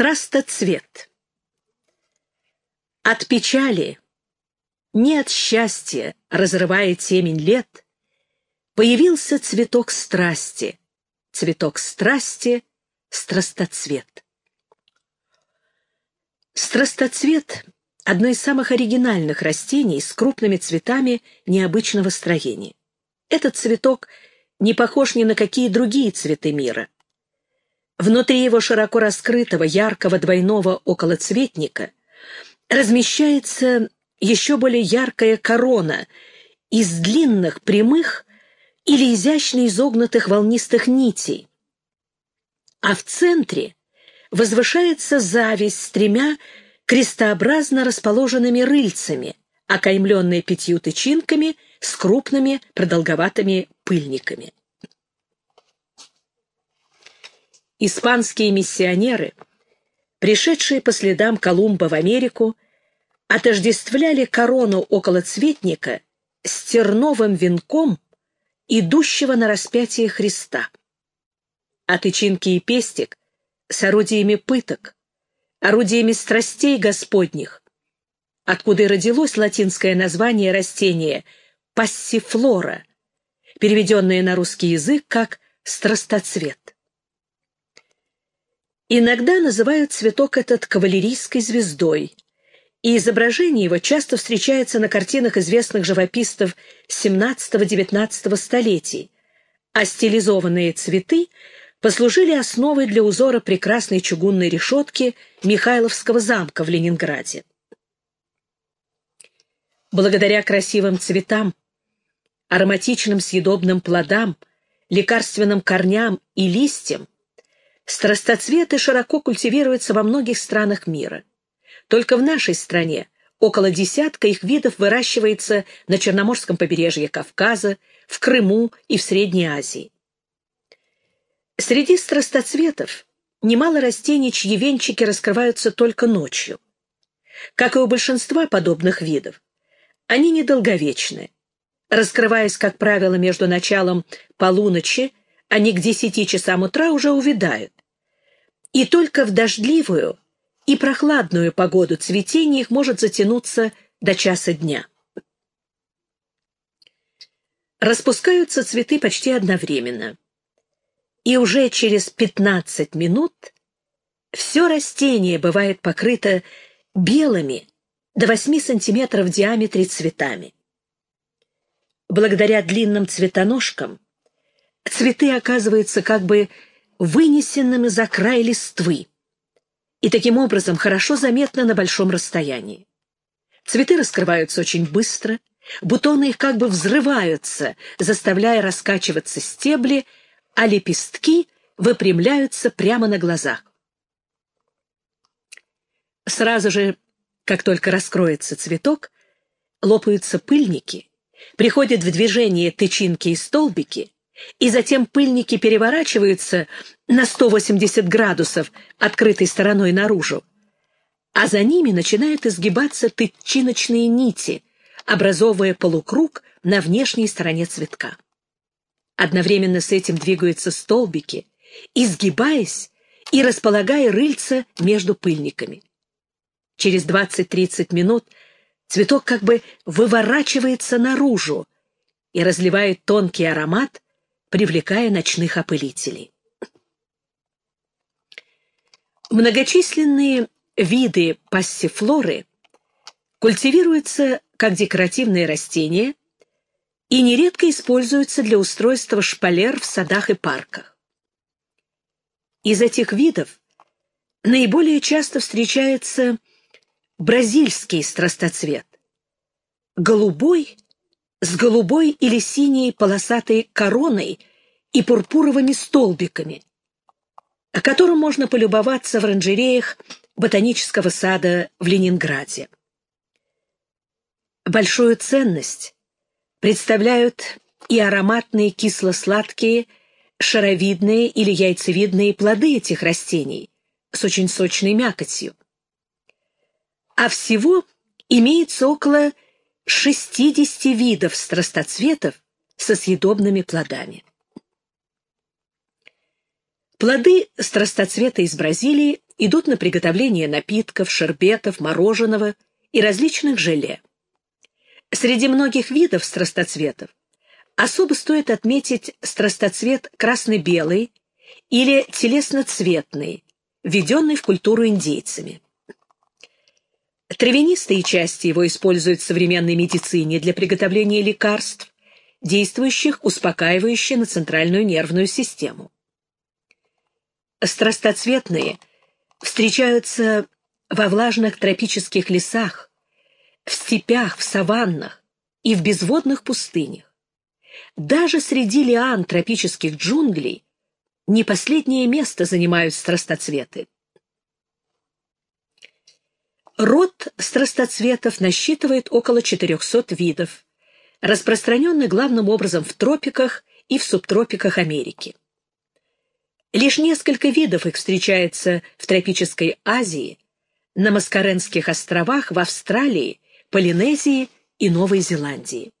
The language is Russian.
Страстоцвет. От печали, не от счастья, разрывая темень лет, появился цветок страсти, цветок страсти — страстоцвет. Страстоцвет — одно из самых оригинальных растений с крупными цветами необычного строения. Этот цветок не похож ни на какие другие цветы мира. Внутри его широко раскрытого, яркого двойного околоцветника размещается еще более яркая корона из длинных, прямых или изящно изогнутых волнистых нитей. А в центре возвышается зависть с тремя крестообразно расположенными рыльцами, окаймленные пятью тычинками с крупными продолговатыми пыльниками. Испанские миссионеры, пришедшие по следам Колумба в Америку, отождествляли корону околоцветника с терновым венком, идущего на распятие Христа. А тычинки и пестик с орудиями пыток, орудиями страстей Господних, откуда и родилось латинское название растения пассифлора, переведенное на русский язык как страстоцвет. Иногда называют цветок этот кавалерийской звездой, и изображение его часто встречается на картинах известных живописцев XVII-XIX столетий, а стилизованные цветы послужили основой для узора прекрасной чугунной решетки Михайловского замка в Ленинграде. Благодаря красивым цветам, ароматичным съедобным плодам, лекарственным корням и листьям Страстоцветы широко культивируются во многих странах мира. Только в нашей стране около десятка их видов выращивается на Черноморском побережье Кавказа, в Крыму и в Средней Азии. Среди страстоцветов немало растений, чьи венчики раскрываются только ночью. Как и у большинства подобных видов, они недолговечны. Раскрываясь, как правило, между началом полуночи, они к десяти часам утра уже увядают. И только в дождливую и прохладную погоду цветение их может затянуться до часа дня. Распускаются цветы почти одновременно. И уже через 15 минут все растение бывает покрыто белыми до 8 сантиметров в диаметре цветами. Благодаря длинным цветоножкам цветы оказываются как бы вынесенными за край листвы, и таким образом хорошо заметно на большом расстоянии. Цветы раскрываются очень быстро, бутоны их как бы взрываются, заставляя раскачиваться стебли, а лепестки выпрямляются прямо на глазах. Сразу же, как только раскроется цветок, лопаются пыльники, приходят в движение тычинки и столбики, и затем пыльники переворачиваются на 180 градусов открытой стороной наружу, а за ними начинают изгибаться тычиночные нити, образовывая полукруг на внешней стороне цветка. Одновременно с этим двигаются столбики, изгибаясь и располагая рыльца между пыльниками. Через 20-30 минут цветок как бы выворачивается наружу и разливает тонкий аромат, привлекая ночных опылителей. Многочисленные виды пассифлоры культивируются как декоративные растения и нередко используются для устройства шпалер в садах и парках. Из этих видов наиболее часто встречается бразильский страстоцвет, голубой с голубой или синей полосатой короной и пурпуровыми столбиками, о котором можно полюбоваться в оранжереях ботанического сада в Ленинграде. Большую ценность представляют и ароматные кисло-сладкие, шаровидные или яйцевидные плоды этих растений с очень сочной мякотью. А всего имеется около 60 видов страстоцветов со съедобными плодами. Плоды страстоцвета из Бразилии идут на приготовление напитков, шербетов, мороженого и различных желе. Среди многих видов страстоцветов особо стоит отметить страстоцвет красно-белый или телесно-цветный, введенный в культуру индейцами. Травянистые части его используют в современной медицине для приготовления лекарств, действующих успокаивающе на центральную нервную систему. Страстоцветные встречаются во влажных тропических лесах, в степях, в саваннах и в безводных пустынях. Даже среди лиан тропических джунглей не последнее место занимают страстоцветы. Род страстоцветов насчитывает около 400 видов, распространенный главным образом в тропиках и в субтропиках Америки. Лишь несколько видов их встречается в тропической Азии, на Маскаренских островах, в Австралии, Полинезии и Новой Зеландии.